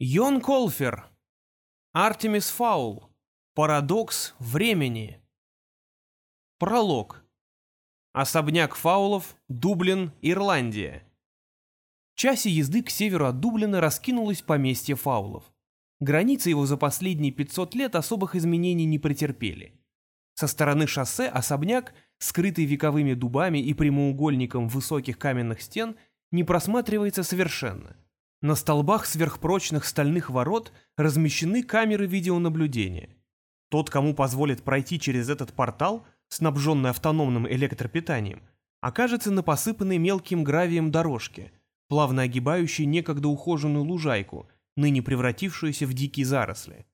Йон Колфер. Артемис Фаул. Парадокс времени. Пролог. Особняк Фаулов, Дублин, Ирландия. В часе езды к северу от Дублина раскинулось поместье Фаулов. Границы его за последние 500 лет особых изменений не претерпели. Со стороны шоссе особняк, скрытый вековыми дубами и прямоугольником высоких каменных стен, не просматривается совершенно – на столбах сверхпрочных стальных ворот размещены камеры видеонаблюдения. Тот, кому позволит пройти через этот портал, снабженный автономным электропитанием, окажется на посыпанной мелким гравием дорожке, плавно огибающей некогда ухоженную лужайку, ныне превратившуюся в дикие заросли.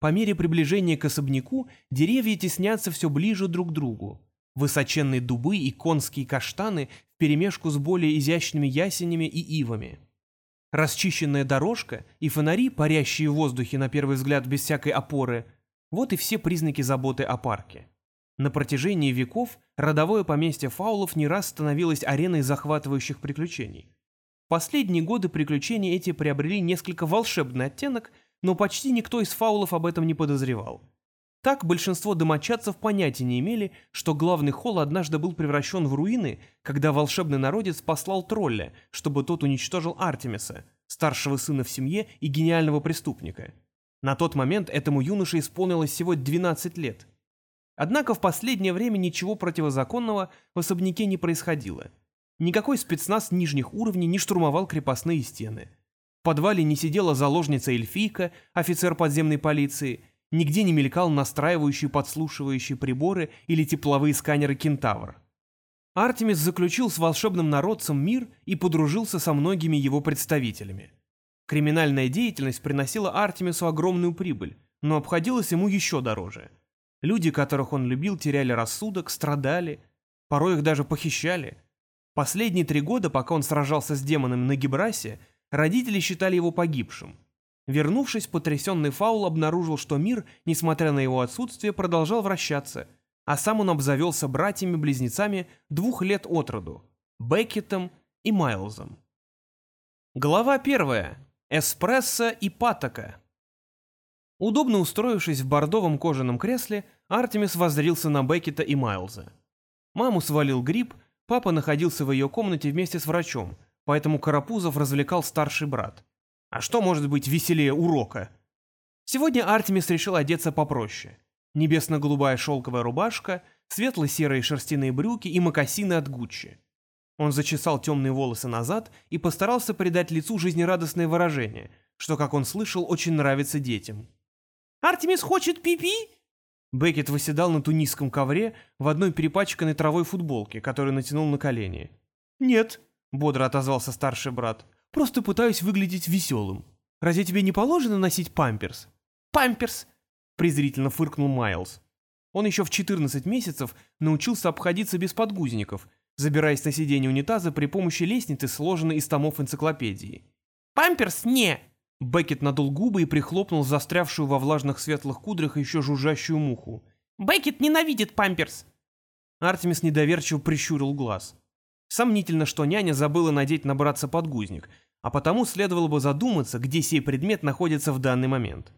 По мере приближения к особняку деревья теснятся все ближе друг к другу. Высоченные дубы и конские каштаны вперемешку с более изящными ясенями и ивами – Расчищенная дорожка и фонари, парящие в воздухе на первый взгляд без всякой опоры, вот и все признаки заботы о парке. На протяжении веков родовое поместье фаулов не раз становилось ареной захватывающих приключений. В последние годы приключения эти приобрели несколько волшебный оттенок, но почти никто из фаулов об этом не подозревал. Так большинство домочадцев понятия не имели, что главный холл однажды был превращен в руины, когда волшебный народец послал тролля, чтобы тот уничтожил Артемиса, старшего сына в семье и гениального преступника. На тот момент этому юноше исполнилось всего 12 лет. Однако в последнее время ничего противозаконного в особняке не происходило. Никакой спецназ нижних уровней не штурмовал крепостные стены. В подвале не сидела заложница эльфийка, офицер подземной полиции – Нигде не мелькал настраивающий подслушивающие приборы или тепловые сканеры «Кентавр». Артемис заключил с волшебным народцем мир и подружился со многими его представителями. Криминальная деятельность приносила Артемису огромную прибыль, но обходилась ему еще дороже. Люди, которых он любил, теряли рассудок, страдали, порой их даже похищали. Последние три года, пока он сражался с демонами на Гибрасе, родители считали его погибшим. Вернувшись, потрясенный Фаул обнаружил, что мир, несмотря на его отсутствие, продолжал вращаться, а сам он обзавелся братьями-близнецами двух лет от роду – Беккетом и Майлзом. Глава первая. Эспрессо и патока. Удобно устроившись в бордовом кожаном кресле, Артемис воззрился на Беккета и Майлза. Маму свалил грипп, папа находился в ее комнате вместе с врачом, поэтому Карапузов развлекал старший брат – а что может быть веселее урока? Сегодня Артемис решил одеться попроще. Небесно-голубая шелковая рубашка, светло-серые шерстяные брюки и мокасины от Гуччи. Он зачесал темные волосы назад и постарался придать лицу жизнерадостное выражение, что, как он слышал, очень нравится детям. «Артемис хочет пипи?» Беккет выседал на тунисском ковре в одной перепачканной травой футболке, которую натянул на колени. «Нет», — бодро отозвался старший брат, Просто пытаюсь выглядеть веселым. Разве тебе не положено носить памперс?» «Памперс!» — презрительно фыркнул Майлз. Он еще в 14 месяцев научился обходиться без подгузников, забираясь на сиденье унитаза при помощи лестницы, сложенной из томов энциклопедии. «Памперс не!» Беккет надул губы и прихлопнул застрявшую во влажных светлых кудрях еще жужжащую муху. «Беккет ненавидит памперс!» Артемис недоверчиво прищурил глаз. Сомнительно, что няня забыла надеть на братца подгузник, а потому следовало бы задуматься, где сей предмет находится в данный момент.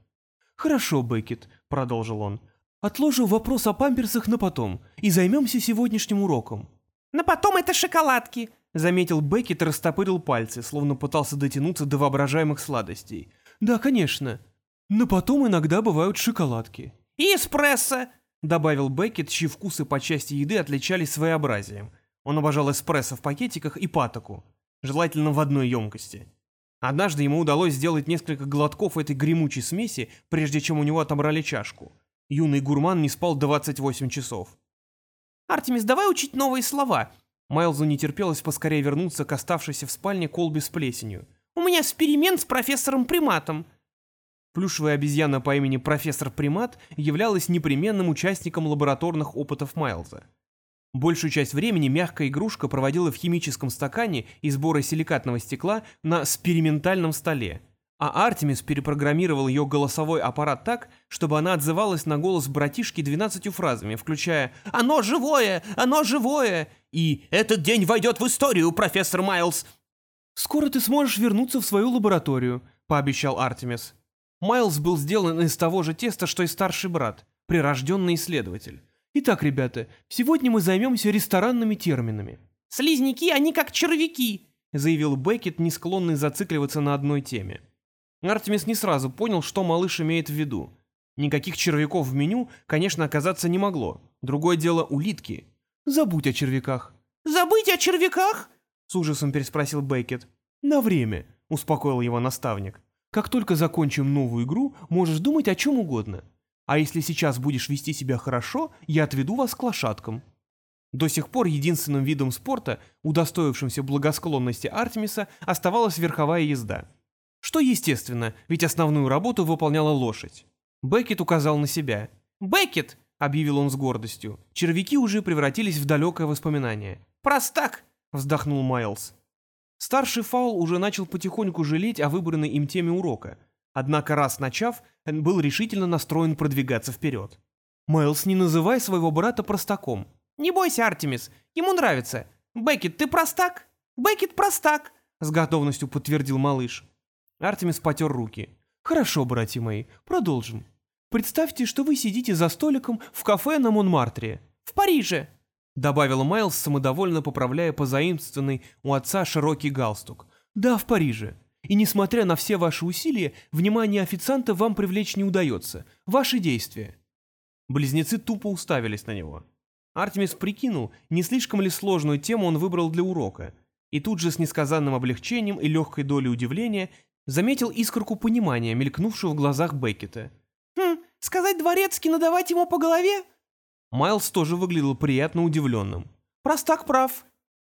«Хорошо, Беккет», — продолжил он. «Отложим вопрос о памперсах на потом и займемся сегодняшним уроком». «На потом это шоколадки», — заметил Беккет и растопырил пальцы, словно пытался дотянуться до воображаемых сладостей. «Да, конечно. На потом иногда бывают шоколадки». «И эспрессо», — добавил Беккет, чьи вкусы по части еды отличались своеобразием — он обожал эспрессо в пакетиках и патоку, желательно в одной емкости. Однажды ему удалось сделать несколько глотков этой гремучей смеси, прежде чем у него отобрали чашку. Юный гурман не спал 28 часов. «Артемис, давай учить новые слова!» Майлзу не терпелось поскорее вернуться к оставшейся в спальне колбе с плесенью. «У меня эксперимент с профессором Приматом!» Плюшевая обезьяна по имени профессор Примат являлась непременным участником лабораторных опытов Майлза. Большую часть времени мягкая игрушка проводила в химическом стакане из сбора силикатного стекла на экспериментальном столе, а Артемис перепрограммировал ее голосовой аппарат так, чтобы она отзывалась на голос братишки двенадцатью фразами, включая «Оно живое! Оно живое!» и «Этот день войдет в историю, профессор Майлз!» «Скоро ты сможешь вернуться в свою лабораторию», — пообещал Артемис. Майлз был сделан из того же теста, что и старший брат, прирожденный исследователь. Итак, ребята, сегодня мы займемся ресторанными терминами. «Слизняки, они как червяки», — заявил Беккет, не склонный зацикливаться на одной теме. Артемис не сразу понял, что малыш имеет в виду. Никаких червяков в меню, конечно, оказаться не могло. Другое дело улитки. Забудь о червяках. «Забыть о червяках?» — с ужасом переспросил Беккет. «На время», — успокоил его наставник. «Как только закончим новую игру, можешь думать о чем угодно. А если сейчас будешь вести себя хорошо, я отведу вас к лошадкам». До сих пор единственным видом спорта, удостоившимся благосклонности Артемиса, оставалась верховая езда. Что естественно, ведь основную работу выполняла лошадь. Беккет указал на себя. «Беккет!» — объявил он с гордостью. Червяки уже превратились в далекое воспоминание. «Простак!» — вздохнул Майлз. Старший фаул уже начал потихоньку жалеть о выбранной им теме урока. Однако раз начав, он был решительно настроен продвигаться вперед. «Майлз, не называй своего брата простаком», «Не бойся, Артемис, ему нравится. Беккет, ты простак? Беккет простак!» С готовностью подтвердил малыш. Артемис потер руки. «Хорошо, братья мои, продолжим. Представьте, что вы сидите за столиком в кафе на Монмартре. В Париже!» Добавил Майлз, самодовольно поправляя позаимствованный у отца широкий галстук. «Да, в Париже. И несмотря на все ваши усилия, внимание официанта вам привлечь не удается. Ваши действия». Близнецы тупо уставились на него. Артемис прикинул, не слишком ли сложную тему он выбрал для урока, и тут же с несказанным облегчением и легкой долей удивления заметил искорку понимания, мелькнувшую в глазах Беккета. «Хм, сказать дворецкий, надавать ему по голове?» Майлз тоже выглядел приятно удивленным. «Простак прав».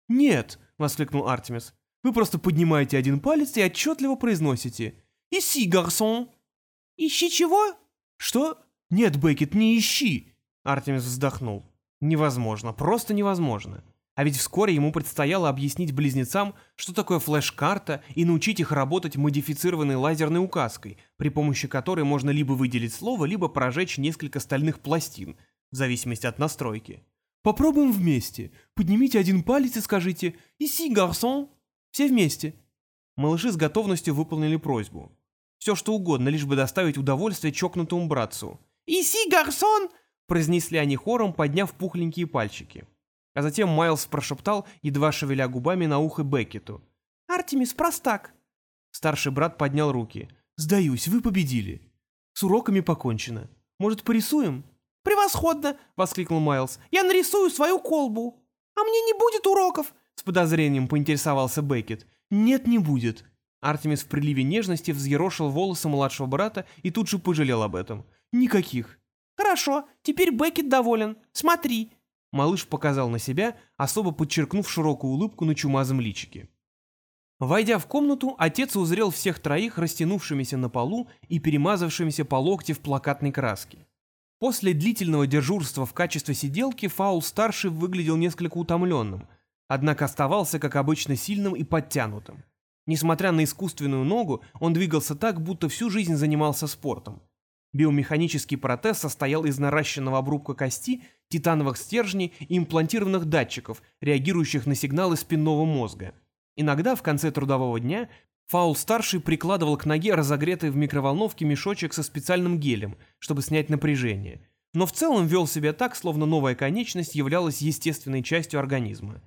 «Нет», — воскликнул Артемис, — «вы просто поднимаете один палец и отчетливо произносите «Иси, гарсон». «Ищи чего?» «Что? Нет, Беккет, не ищи!» Артемис вздохнул. Невозможно, просто невозможно. А ведь вскоре ему предстояло объяснить близнецам, что такое флеш-карта, и научить их работать модифицированной лазерной указкой, при помощи которой можно либо выделить слово, либо прожечь несколько стальных пластин, в зависимости от настройки. Попробуем вместе. Поднимите один палец и скажите «Иси, гарсон!» Все вместе. Малыши с готовностью выполнили просьбу. Все что угодно, лишь бы доставить удовольствие чокнутому братцу. «Иси, гарсон!» произнесли они хором, подняв пухленькие пальчики. А затем Майлз прошептал, едва шевеля губами на ухо Беккету. «Артемис, простак!» Старший брат поднял руки. «Сдаюсь, вы победили. С уроками покончено. Может, порисуем?» «Превосходно!» — воскликнул Майлз. «Я нарисую свою колбу!» «А мне не будет уроков!» — с подозрением поинтересовался Беккет. «Нет, не будет!» Артемис в приливе нежности взъерошил волосы младшего брата и тут же пожалел об этом. «Никаких. «Хорошо, теперь Беккет доволен. Смотри». Малыш показал на себя, особо подчеркнув широкую улыбку на чумазом личике. Войдя в комнату, отец узрел всех троих растянувшимися на полу и перемазавшимися по локти в плакатной краске. После длительного дежурства в качестве сиделки Фаул-старший выглядел несколько утомленным, однако оставался, как обычно, сильным и подтянутым. Несмотря на искусственную ногу, он двигался так, будто всю жизнь занимался спортом. Биомеханический протез состоял из наращенного обрубка кости, титановых стержней и имплантированных датчиков, реагирующих на сигналы спинного мозга. Иногда в конце трудового дня Фаул-старший прикладывал к ноге разогретый в микроволновке мешочек со специальным гелем, чтобы снять напряжение. Но в целом вел себя так, словно новая конечность являлась естественной частью организма.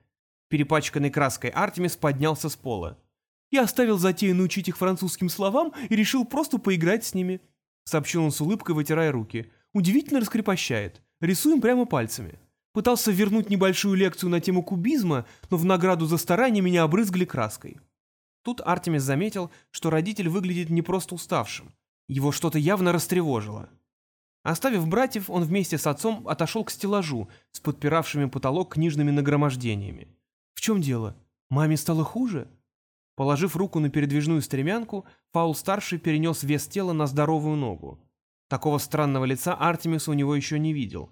Перепачканный краской Артемис поднялся с пола. «Я оставил затею научить их французским словам и решил просто поиграть с ними», — сообщил он с улыбкой, вытирая руки. «Удивительно раскрепощает. Рисуем прямо пальцами. Пытался вернуть небольшую лекцию на тему кубизма, но в награду за старание меня обрызгали краской». Тут Артемис заметил, что родитель выглядит не просто уставшим. Его что-то явно растревожило. Оставив братьев, он вместе с отцом отошел к стеллажу с подпиравшими потолок книжными нагромождениями. «В чем дело? Маме стало хуже?» Положив руку на передвижную стремянку, Фаул-старший перенес вес тела на здоровую ногу. Такого странного лица Артемис у него еще не видел.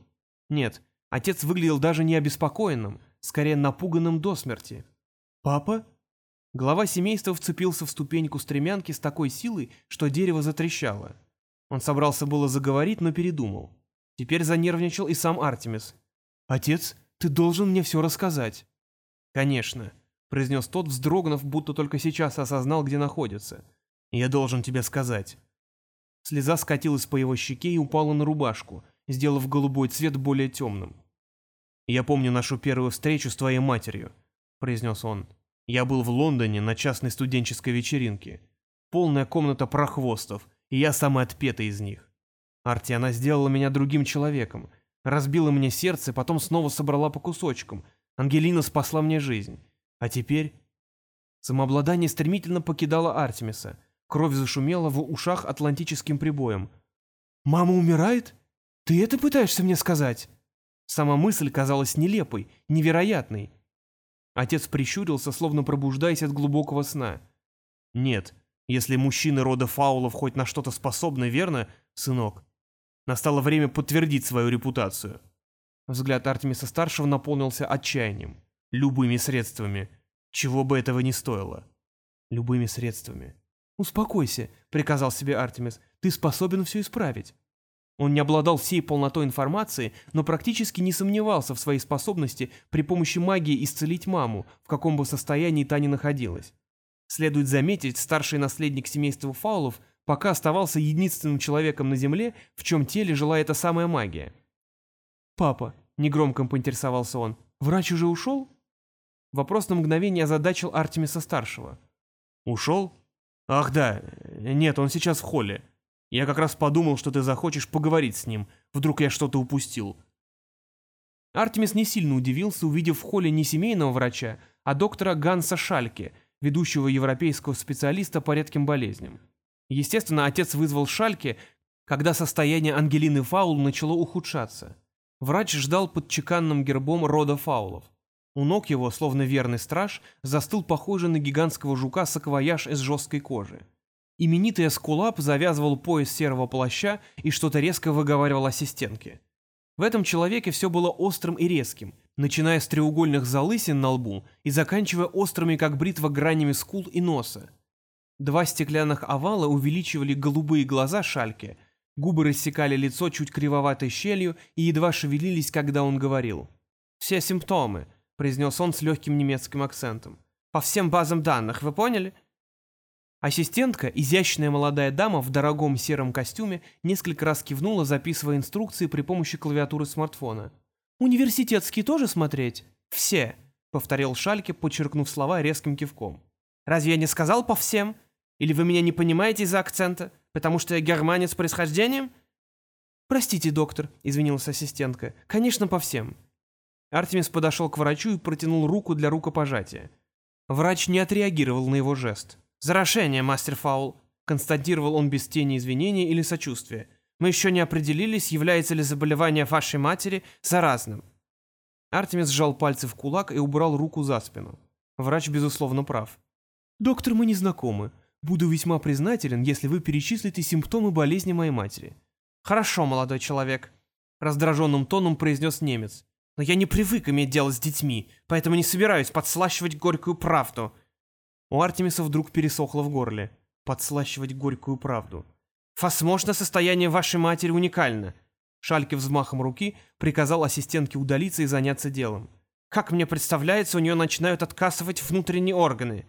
Нет, отец выглядел даже не обеспокоенным, скорее напуганным до смерти. «Папа?» Глава семейства вцепился в ступеньку стремянки с такой силой, что дерево затрещало. Он собрался было заговорить, но передумал. Теперь занервничал и сам Артемис. «Отец, ты должен мне все рассказать». «Конечно», — произнес тот, вздрогнув, будто только сейчас осознал, где находится. Я должен тебе сказать». Слеза скатилась по его щеке и упала на рубашку, сделав голубой цвет более темным. «Я помню нашу первую встречу с твоей матерью», — произнес он. «Я был в Лондоне на частной студенческой вечеринке. Полная комната прохвостов, и я самый отпетый из них. Арти, она сделала меня другим человеком, разбила мне сердце, потом снова собрала по кусочкам. Ангелина спасла мне жизнь. А теперь...» Самообладание стремительно покидало Артемиса — Кровь зашумела в ушах атлантическим прибоем. «Мама умирает? Ты это пытаешься мне сказать?» Сама мысль казалась нелепой, невероятной. Отец прищурился, словно пробуждаясь от глубокого сна. «Нет, если мужчины рода фаулов хоть на что-то способны, верно, сынок? Настало время подтвердить свою репутацию». Взгляд Артемиса-старшего наполнился отчаянием. «Любыми средствами. Чего бы этого ни стоило». «Любыми средствами. «Успокойся», — приказал себе Артемис, — «ты способен все исправить». Он не обладал всей полнотой информации, но практически не сомневался в своей способности при помощи магии исцелить маму, в каком бы состоянии та ни находилась. Следует заметить, старший наследник семейства Фаулов пока оставался единственным человеком на Земле, в чем теле жила эта самая магия. «Папа», — негромко поинтересовался он, — «врач уже ушел?» Вопрос на мгновение озадачил Артемиса-старшего. «Ушел?» «Ах да, нет, он сейчас в холле. Я как раз подумал, что ты захочешь поговорить с ним. Вдруг я что-то упустил». Артемис не сильно удивился, увидев в холле не семейного врача, а доктора Ганса Шальке, ведущего европейского специалиста по редким болезням. Естественно, отец вызвал Шальке, когда состояние Ангелины Фаул начало ухудшаться. Врач ждал под чеканным гербом рода Фаулов. У ног его, словно верный страж, застыл похожий на гигантского жука саквояж из жесткой кожи. Именитый эскулап завязывал пояс серого плаща и что-то резко выговаривал ассистентке. В этом человеке все было острым и резким, начиная с треугольных залысин на лбу и заканчивая острыми, как бритва, гранями скул и носа. Два стеклянных овала увеличивали голубые глаза шальки, губы рассекали лицо чуть кривоватой щелью и едва шевелились, когда он говорил. «Все симптомы», произнес он с легким немецким акцентом. «По всем базам данных, вы поняли?» Ассистентка, изящная молодая дама в дорогом сером костюме, несколько раз кивнула, записывая инструкции при помощи клавиатуры смартфона. «Университетские тоже смотреть?» «Все», — повторил Шальке, подчеркнув слова резким кивком. «Разве я не сказал по всем? Или вы меня не понимаете из-за акцента? Потому что я германец происхождением?» «Простите, доктор», — извинилась ассистентка. «Конечно, по всем. Артемис подошел к врачу и протянул руку для рукопожатия. Врач не отреагировал на его жест. «Зарошение, мастер Фаул», — констатировал он без тени извинения или сочувствия. «Мы еще не определились, является ли заболевание вашей матери заразным». Артемис сжал пальцы в кулак и убрал руку за спину. Врач, безусловно, прав. «Доктор, мы не знакомы. Буду весьма признателен, если вы перечислите симптомы болезни моей матери». «Хорошо, молодой человек», — раздраженным тоном произнес немец. Но я не привык иметь дело с детьми, поэтому не собираюсь подслащивать горькую правду». У Артемиса вдруг пересохло в горле. Подслащивать горькую правду. «Возможно, состояние вашей матери уникально». Шальке взмахом руки приказал ассистентке удалиться и заняться делом. «Как мне представляется, у нее начинают отказывать внутренние органы».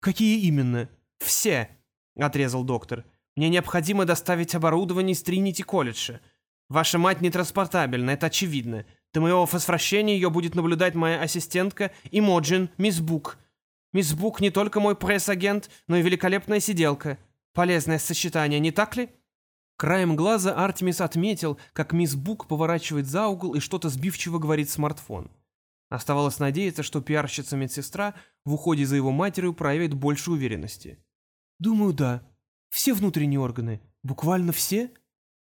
«Какие именно?» «Все», — отрезал доктор. «Мне необходимо доставить оборудование из Тринити колледжа. Ваша мать нетранспортабельна, это очевидно. До моего возвращения ее будет наблюдать моя ассистентка Имоджин, мисс Бук. Мисс Бук не только мой пресс-агент, но и великолепная сиделка. Полезное сочетание, не так ли?» Краем глаза Артемис отметил, как мисс Бук поворачивает за угол и что-то сбивчиво говорит в смартфон. Оставалось надеяться, что пиарщица-медсестра в уходе за его матерью проявит больше уверенности. «Думаю, да. Все внутренние органы. Буквально все?»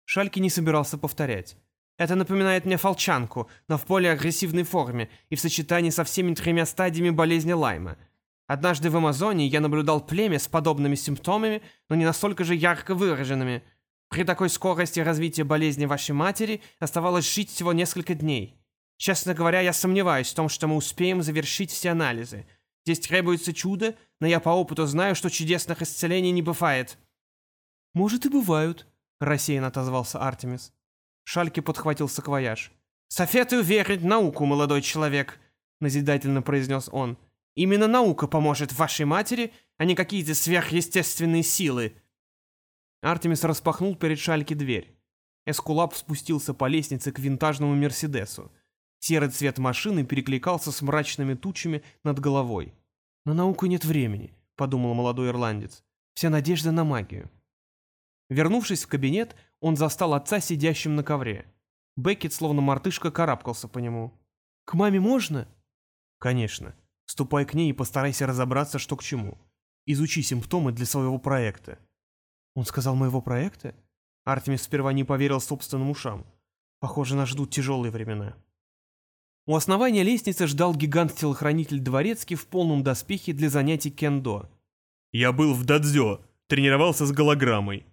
Шальки не собирался повторять. Это напоминает мне фолчанку, но в более агрессивной форме и в сочетании со всеми тремя стадиями болезни Лайма. Однажды в Амазонии я наблюдал племя с подобными симптомами, но не настолько же ярко выраженными. При такой скорости развития болезни вашей матери оставалось жить всего несколько дней. Честно говоря, я сомневаюсь в том, что мы успеем завершить все анализы. Здесь требуется чудо, но я по опыту знаю, что чудесных исцелений не бывает». «Может, и бывают», — рассеянно отозвался Артемис. Шальке подхватил саквояж. «Советую верить науку, молодой человек», — назидательно произнес он. «Именно наука поможет вашей матери а не какие-то сверхъестественные силы. Артемис распахнул перед Шальки дверь. Эскулап спустился по лестнице к винтажному Мерседесу. Серый цвет машины перекликался с мрачными тучами над головой. «На науку нет времени», — подумал молодой ирландец. «Вся надежда на магию». Вернувшись в кабинет, он застал отца сидящим на ковре. Беккет, словно мартышка, карабкался по нему. «К маме можно?» «Конечно. Ступай к ней и постарайся разобраться, что к чему. Изучи симптомы для своего проекта». «Он сказал моего проекта?» Артемис сперва не поверил собственным ушам. «Похоже, нас ждут тяжелые времена». У основания лестницы ждал гигант-телохранитель Дворецкий в полном доспехе для занятий кендо. «Я был в дадзё, тренировался с голограммой»,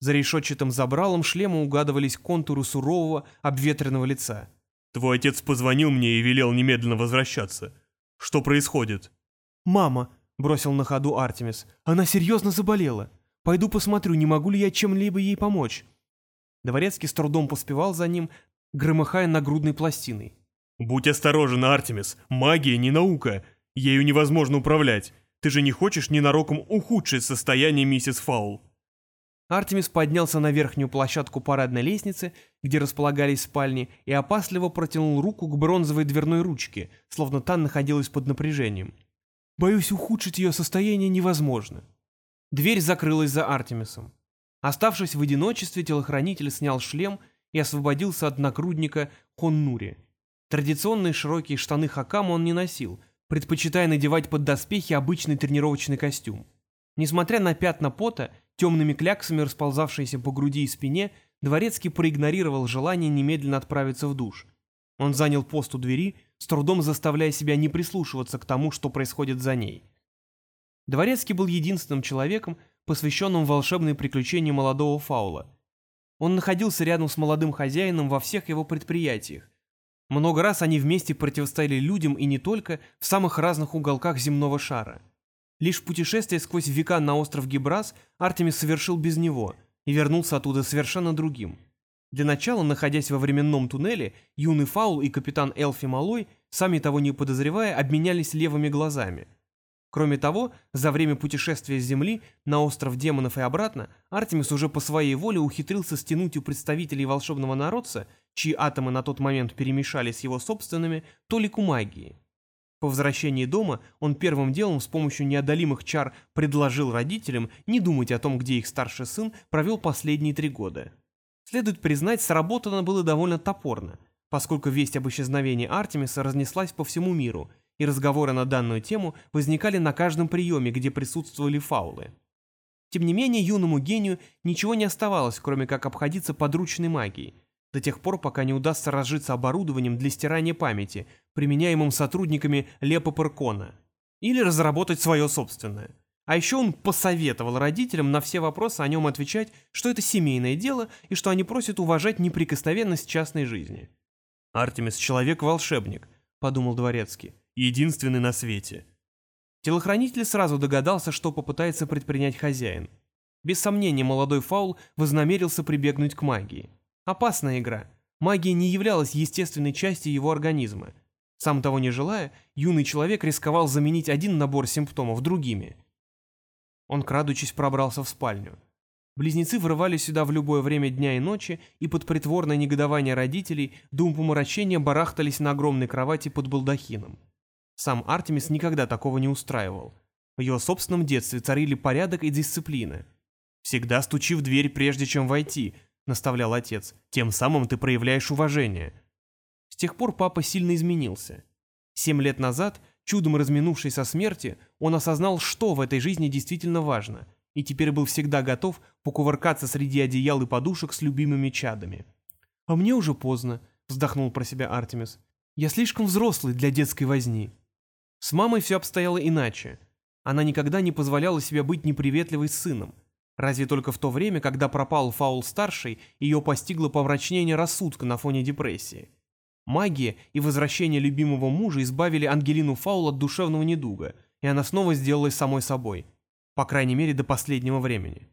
за решетчатым забралом шлема угадывались контуры сурового, обветренного лица. «Твой отец позвонил мне и велел немедленно возвращаться. Что происходит?» «Мама», — бросил на ходу Артемис, — «она серьезно заболела. Пойду посмотрю, не могу ли я чем-либо ей помочь». Дворецкий с трудом поспевал за ним, громыхая нагрудной пластиной. «Будь осторожен, Артемис, магия не наука, ею невозможно управлять. Ты же не хочешь ненароком ухудшить состояние миссис Фаул?» Артемис поднялся на верхнюю площадку парадной лестницы, где располагались спальни, и опасливо протянул руку к бронзовой дверной ручке, словно та находилась под напряжением. «Боюсь, ухудшить ее состояние невозможно». Дверь закрылась за Артемисом. Оставшись в одиночестве, телохранитель снял шлем и освободился от накрудника Коннури. Традиционные широкие штаны Хакама он не носил, предпочитая надевать под доспехи обычный тренировочный костюм. Несмотря на пятна пота, темными кляксами расползавшиеся по груди и спине, Дворецкий проигнорировал желание немедленно отправиться в душ. Он занял пост у двери, с трудом заставляя себя не прислушиваться к тому, что происходит за ней. Дворецкий был единственным человеком, посвященным волшебным приключениям молодого фаула. Он находился рядом с молодым хозяином во всех его предприятиях. Много раз они вместе противостояли людям и не только в самых разных уголках земного шара – Лишь путешествие сквозь века на остров Гибрас Артемис совершил без него и вернулся оттуда совершенно другим. Для начала, находясь во временном туннеле, юный Фаул и капитан Элфи Малой, сами того не подозревая, обменялись левыми глазами. Кроме того, за время путешествия с Земли на остров демонов и обратно, Артемис уже по своей воле ухитрился стянуть у представителей волшебного народца, чьи атомы на тот момент перемешались с его собственными, толику магии. По возвращении дома он первым делом с помощью неодолимых чар предложил родителям не думать о том, где их старший сын провел последние три года. Следует признать, сработано было довольно топорно, поскольку весть об исчезновении Артемиса разнеслась по всему миру, и разговоры на данную тему возникали на каждом приеме, где присутствовали фаулы. Тем не менее, юному гению ничего не оставалось, кроме как обходиться подручной магией, до тех пор, пока не удастся разжиться оборудованием для стирания памяти, применяемым сотрудниками Лепа Перкона, или разработать свое собственное. А еще он посоветовал родителям на все вопросы о нем отвечать, что это семейное дело и что они просят уважать неприкосновенность частной жизни. «Артемис — человек-волшебник», — подумал Дворецкий, — «единственный на свете». Телохранитель сразу догадался, что попытается предпринять хозяин. Без сомнения, молодой фаул вознамерился прибегнуть к магии. Опасная игра. Магия не являлась естественной частью его организма. Сам того не желая, юный человек рисковал заменить один набор симптомов другими. Он, крадучись, пробрался в спальню. Близнецы врывались сюда в любое время дня и ночи, и под притворное негодование родителей до умопомрачения барахтались на огромной кровати под балдахином. Сам Артемис никогда такого не устраивал. В его собственном детстве царили порядок и дисциплина. Всегда стучи в дверь, прежде чем войти, — наставлял отец, — «тем самым ты проявляешь уважение». С тех пор папа сильно изменился. Семь лет назад, чудом разминувшись со смерти, он осознал, что в этой жизни действительно важно, и теперь был всегда готов покувыркаться среди одеял и подушек с любимыми чадами. «А мне уже поздно», — вздохнул про себя Артемис. «Я слишком взрослый для детской возни». С мамой все обстояло иначе. Она никогда не позволяла себе быть неприветливой с сыном — Разве только в то время, когда пропал Фаул-старший, ее постигло помрачнение рассудка на фоне депрессии. Магия и возвращение любимого мужа избавили Ангелину Фаул от душевного недуга, и она снова сделалась самой собой. По крайней мере, до последнего времени.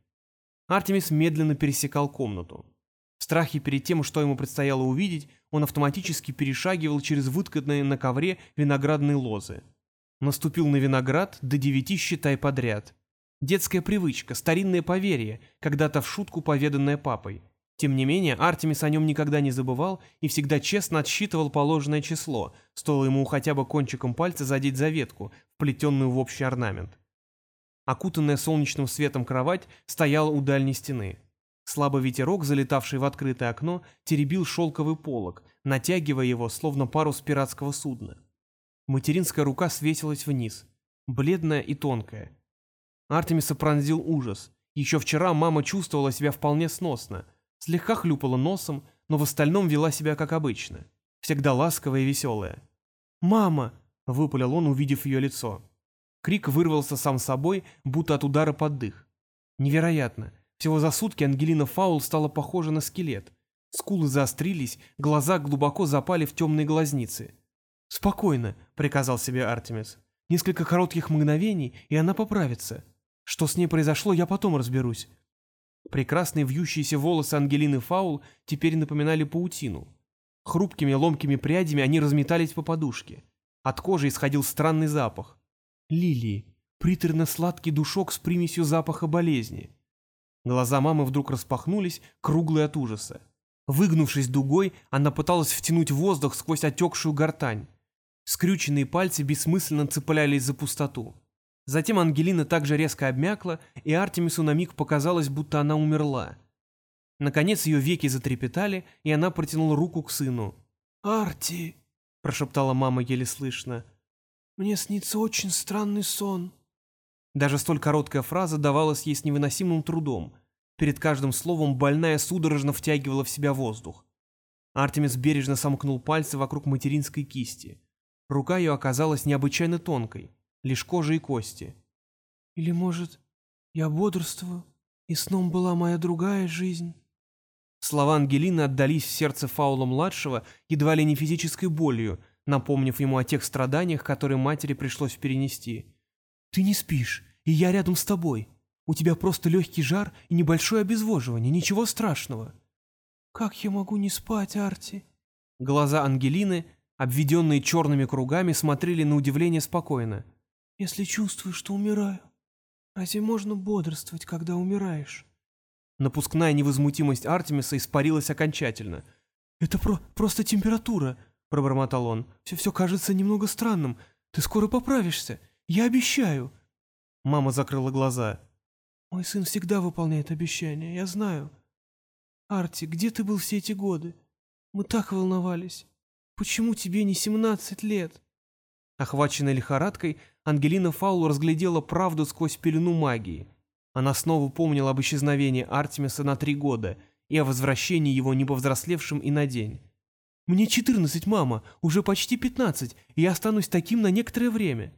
Артемис медленно пересекал комнату. В страхе перед тем, что ему предстояло увидеть, он автоматически перешагивал через вытканные на ковре виноградные лозы. Наступил на виноград до девяти считай подряд. Детская привычка, старинное поверье, когда-то в шутку поведанное папой. Тем не менее, Артемис о нем никогда не забывал и всегда честно отсчитывал положенное число, стоило ему хотя бы кончиком пальца задеть за ветку, вплетенную в общий орнамент. Окутанная солнечным светом кровать стояла у дальней стены. Слабый ветерок, залетавший в открытое окно, теребил шелковый полог, натягивая его, словно парус пиратского судна. Материнская рука свесилась вниз, бледная и тонкая. Артемиса пронзил ужас. Еще вчера мама чувствовала себя вполне сносно, слегка хлюпала носом, но в остальном вела себя как обычно, всегда ласковая и веселая. «Мама!» — выпалил он, увидев ее лицо. Крик вырвался сам собой, будто от удара под дых. Невероятно. Всего за сутки Ангелина Фаул стала похожа на скелет. Скулы заострились, глаза глубоко запали в темные глазницы. «Спокойно», — приказал себе Артемис. «Несколько коротких мгновений, и она поправится. Что с ней произошло, я потом разберусь». Прекрасные вьющиеся волосы Ангелины Фаул теперь напоминали паутину. Хрупкими ломкими прядями они разметались по подушке. От кожи исходил странный запах. Лилии, приторно-сладкий душок с примесью запаха болезни. Глаза мамы вдруг распахнулись, круглые от ужаса. Выгнувшись дугой, она пыталась втянуть воздух сквозь отекшую гортань. Скрюченные пальцы бессмысленно цеплялись за пустоту. Затем Ангелина также резко обмякла, и Артемису на миг показалось, будто она умерла. Наконец ее веки затрепетали, и она протянула руку к сыну. «Арти!» — прошептала мама еле слышно. «Мне снится очень странный сон». Даже столь короткая фраза давалась ей с невыносимым трудом. Перед каждым словом больная судорожно втягивала в себя воздух. Артемис бережно сомкнул пальцы вокруг материнской кисти. Рука ее оказалась необычайно тонкой, лишь кожа и кости. «Или, может, я бодрствую, и сном была моя другая жизнь?» Слова Ангелины отдались в сердце Фаула-младшего едва ли не физической болью, напомнив ему о тех страданиях, которые матери пришлось перенести. «Ты не спишь, и я рядом с тобой. У тебя просто легкий жар и небольшое обезвоживание, ничего страшного». «Как я могу не спать, Арти?» Глаза Ангелины, обведенные черными кругами, смотрели на удивление спокойно. «Если чувствую, что умираю, разве можно бодрствовать, когда умираешь?» Напускная невозмутимость Артемиса испарилась окончательно. «Это про просто температура», — пробормотал он. «Все, все кажется немного странным. Ты скоро поправишься. Я обещаю». Мама закрыла глаза. «Мой сын всегда выполняет обещания, я знаю. Арти, где ты был все эти годы? Мы так волновались. Почему тебе не семнадцать лет?» Охваченная лихорадкой, Ангелина Фаул разглядела правду сквозь пелену магии. Она снова помнила об исчезновении Артемиса на три года и о возвращении его неповзрослевшим и на день. «Мне четырнадцать, мама, уже почти пятнадцать, и я останусь таким на некоторое время.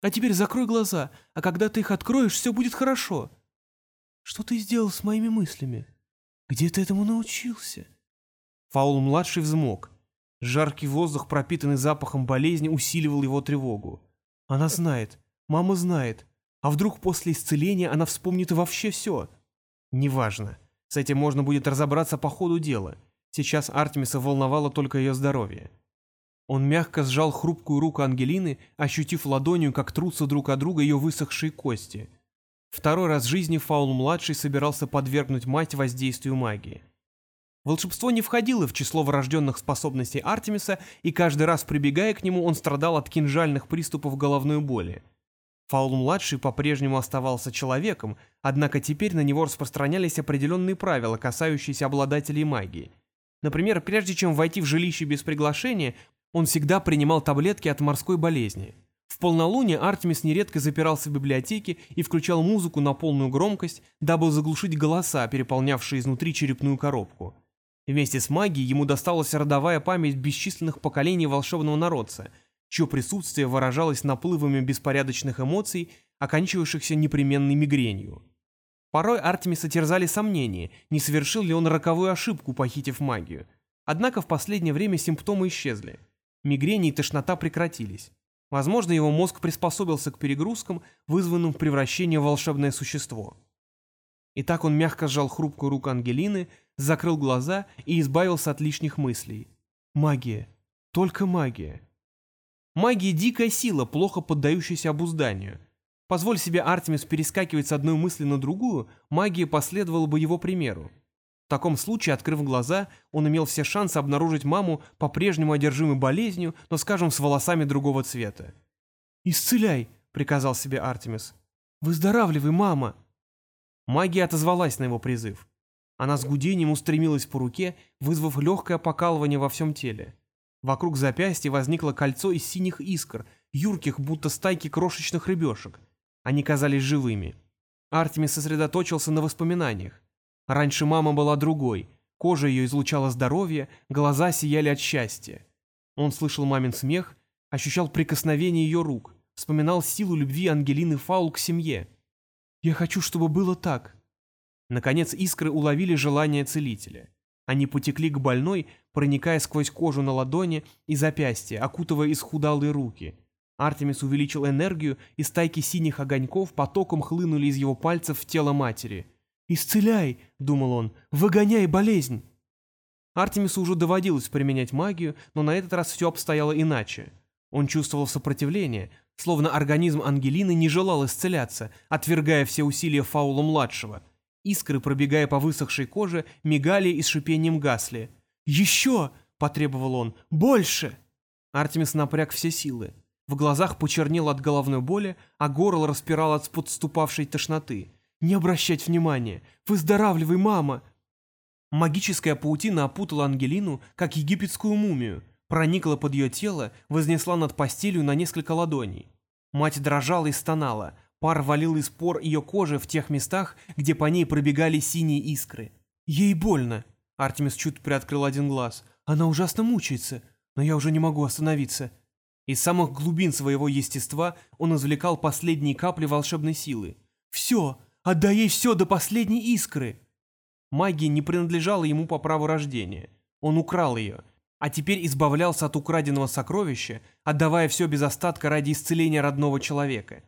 А теперь закрой глаза, а когда ты их откроешь, все будет хорошо. Что ты сделал с моими мыслями? Где ты этому научился? Фаул-младший взмок. Жаркий воздух, пропитанный запахом болезни, усиливал его тревогу. Она знает, мама знает. А вдруг после исцеления она вспомнит вообще все? Неважно. С этим можно будет разобраться по ходу дела. Сейчас Артемиса волновало только ее здоровье. Он мягко сжал хрупкую руку Ангелины, ощутив ладонью, как трутся друг от друга ее высохшие кости. Второй раз в жизни Фаул-младший собирался подвергнуть мать воздействию магии. Волшебство не входило в число врожденных способностей Артемиса, и каждый раз прибегая к нему, он страдал от кинжальных приступов головной боли. Фаул-младший по-прежнему оставался человеком, однако теперь на него распространялись определенные правила, касающиеся обладателей магии. Например, прежде чем войти в жилище без приглашения, он всегда принимал таблетки от морской болезни. В полнолуние Артемис нередко запирался в библиотеке и включал музыку на полную громкость, дабы заглушить голоса, переполнявшие изнутри черепную коробку. Вместе с магией ему досталась родовая память бесчисленных поколений волшебного народца, чье присутствие выражалось наплывами беспорядочных эмоций, оканчивавшихся непременной мигренью. Порой Артемиса терзали сомнения, не совершил ли он роковую ошибку, похитив магию. Однако в последнее время симптомы исчезли – мигрени и тошнота прекратились. Возможно, его мозг приспособился к перегрузкам, вызванным превращением в волшебное существо. И так он мягко сжал хрупкую руку Ангелины, закрыл глаза и избавился от лишних мыслей. Магия. Только магия. Магия — дикая сила, плохо поддающаяся обузданию. Позволь себе Артемис перескакивать с одной мысли на другую, магия последовала бы его примеру. В таком случае, открыв глаза, он имел все шансы обнаружить маму по-прежнему одержимой болезнью, но, скажем, с волосами другого цвета. «Исцеляй!» — приказал себе Артемис. «Выздоравливай, мама!» Магия отозвалась на его призыв. Она с гудением устремилась по руке, вызвав легкое покалывание во всем теле. Вокруг запястья возникло кольцо из синих искр, юрких, будто стайки крошечных рыбешек. Они казались живыми. Артемис сосредоточился на воспоминаниях. Раньше мама была другой, кожа ее излучала здоровье, глаза сияли от счастья. Он слышал мамин смех, ощущал прикосновение ее рук, вспоминал силу любви Ангелины Фаул к семье. «Я хочу, чтобы было так». Наконец искры уловили желание целителя. Они потекли к больной, проникая сквозь кожу на ладони и запястье, окутывая исхудалые руки. Артемис увеличил энергию, и стайки синих огоньков потоком хлынули из его пальцев в тело матери. «Исцеляй!» — думал он. «Выгоняй болезнь!» Артемису уже доводилось применять магию, но на этот раз все обстояло иначе. Он чувствовал сопротивление, словно организм Ангелины не желал исцеляться, отвергая все усилия Фаула-младшего — Искры, пробегая по высохшей коже, мигали и с шипением гасли. «Еще!» — потребовал он. «Больше!» Артемис напряг все силы. В глазах почернел от головной боли, а горло распирал от подступавшей тошноты. «Не обращать внимания! Выздоравливай, мама!» Магическая паутина опутала Ангелину, как египетскую мумию, проникла под ее тело, вознесла над постелью на несколько ладоней. Мать дрожала и стонала, Пар валил из пор ее кожи в тех местах, где по ней пробегали синие искры. «Ей больно!» Артемис чуть приоткрыл один глаз. «Она ужасно мучается, но я уже не могу остановиться». Из самых глубин своего естества он извлекал последние капли волшебной силы. «Все! Отдай ей все до последней искры!» Магия не принадлежала ему по праву рождения. Он украл ее, а теперь избавлялся от украденного сокровища, отдавая все без остатка ради исцеления родного человека.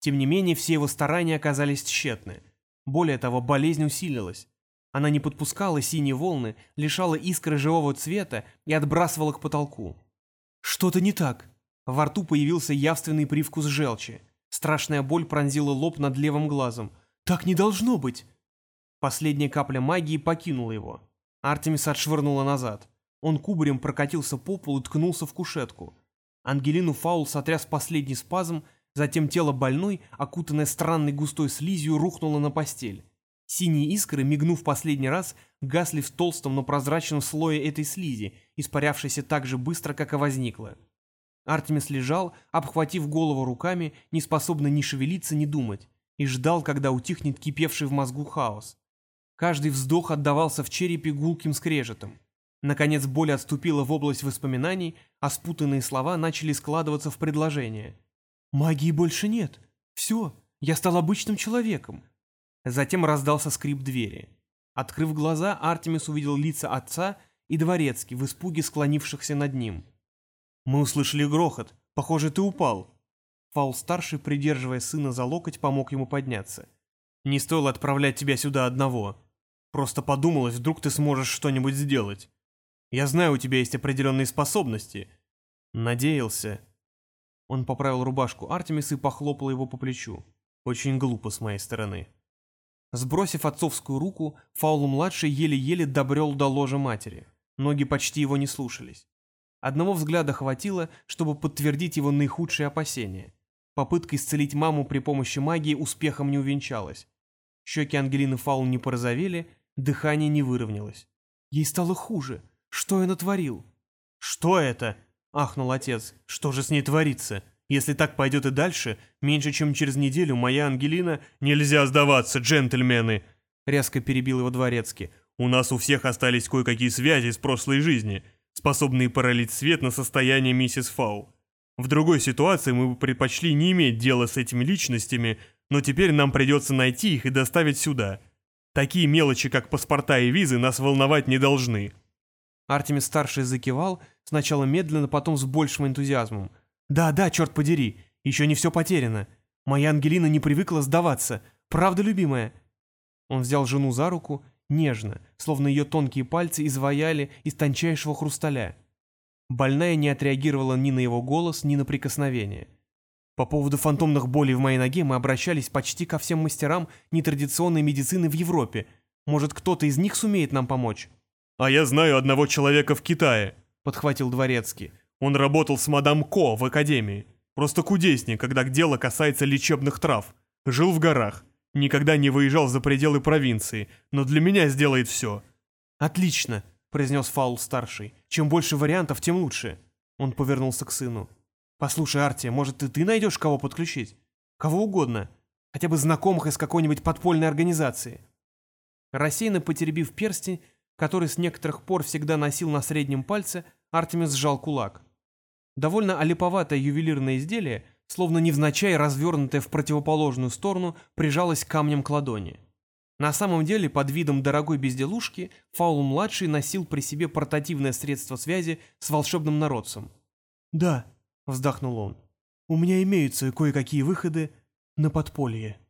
Тем не менее, все его старания оказались тщетны. Более того, болезнь усилилась. Она не подпускала синие волны, лишала искры живого цвета и отбрасывала к потолку. Что-то не так. Во рту появился явственный привкус желчи. Страшная боль пронзила лоб над левым глазом. «Так не должно быть!» Последняя капля магии покинула его. Артемис отшвырнула назад. Он кубарем прокатился по полу и ткнулся в кушетку. Ангелину Фаул сотряс последний спазм, Затем тело больной, окутанное странной густой слизью, рухнуло на постель. Синие искры, мигнув последний раз, гасли в толстом, но прозрачном слое этой слизи, испарявшейся так же быстро, как и возникла. Артемис лежал, обхватив голову руками, не способный ни шевелиться, ни думать, и ждал, когда утихнет кипевший в мозгу хаос. Каждый вздох отдавался в черепе гулким скрежетом. Наконец боль отступила в область воспоминаний, а спутанные слова начали складываться в предложения — Магии больше нет. Все, я стал обычным человеком. Затем раздался скрип двери. Открыв глаза, Артемис увидел лица отца и дворецкий в испуге склонившихся над ним. «Мы услышали грохот. Похоже, ты упал». Фаул-старший, придерживая сына за локоть, помог ему подняться. «Не стоило отправлять тебя сюда одного. Просто подумалось, вдруг ты сможешь что-нибудь сделать. Я знаю, у тебя есть определенные способности. Надеялся. Он поправил рубашку Артемиса и похлопал его по плечу. Очень глупо с моей стороны. Сбросив отцовскую руку, Фаулу-младший еле-еле добрел до ложа матери. Ноги почти его не слушались. Одного взгляда хватило, чтобы подтвердить его наихудшие опасения. Попытка исцелить маму при помощи магии успехом не увенчалась. Щеки Ангелины Фаул не порозовели, дыхание не выровнялось. Ей стало хуже. Что я натворил? «Что это?» Ахнул отец. «Что же с ней творится? Если так пойдет и дальше, меньше чем через неделю моя Ангелина...» «Нельзя сдаваться, джентльмены!» Резко перебил его дворецкий. «У нас у всех остались кое-какие связи с прошлой жизни, способные пролить свет на состояние миссис Фау. В другой ситуации мы бы предпочли не иметь дела с этими личностями, но теперь нам придется найти их и доставить сюда. Такие мелочи, как паспорта и визы, нас волновать не должны». Артемис-старший закивал, сначала медленно, потом с большим энтузиазмом. «Да, да, черт подери, еще не все потеряно. Моя Ангелина не привыкла сдаваться. Правда, любимая?» Он взял жену за руку, нежно, словно ее тонкие пальцы изваяли из тончайшего хрусталя. Больная не отреагировала ни на его голос, ни на прикосновение. По поводу фантомных болей в моей ноге мы обращались почти ко всем мастерам нетрадиционной медицины в Европе. Может, кто-то из них сумеет нам помочь? «А я знаю одного человека в Китае», — подхватил Дворецкий. «Он работал с мадам Ко в академии. Просто кудесник, когда дело касается лечебных трав. Жил в горах. Никогда не выезжал за пределы провинции, но для меня сделает все». «Отлично», — произнес Фаул-старший. «Чем больше вариантов, тем лучше». Он повернулся к сыну. «Послушай, Арти, может, и ты найдешь кого подключить? Кого угодно. Хотя бы знакомых из какой-нибудь подпольной организации». Рассеянно потеребив перстень, который с некоторых пор всегда носил на среднем пальце, Артемис сжал кулак. Довольно олиповатое ювелирное изделие, словно невзначай развернутое в противоположную сторону, прижалось камнем к ладони. На самом деле, под видом дорогой безделушки, Фаул-младший носил при себе портативное средство связи с волшебным народцем. «Да», — вздохнул он, — «у меня имеются кое-какие выходы на подполье».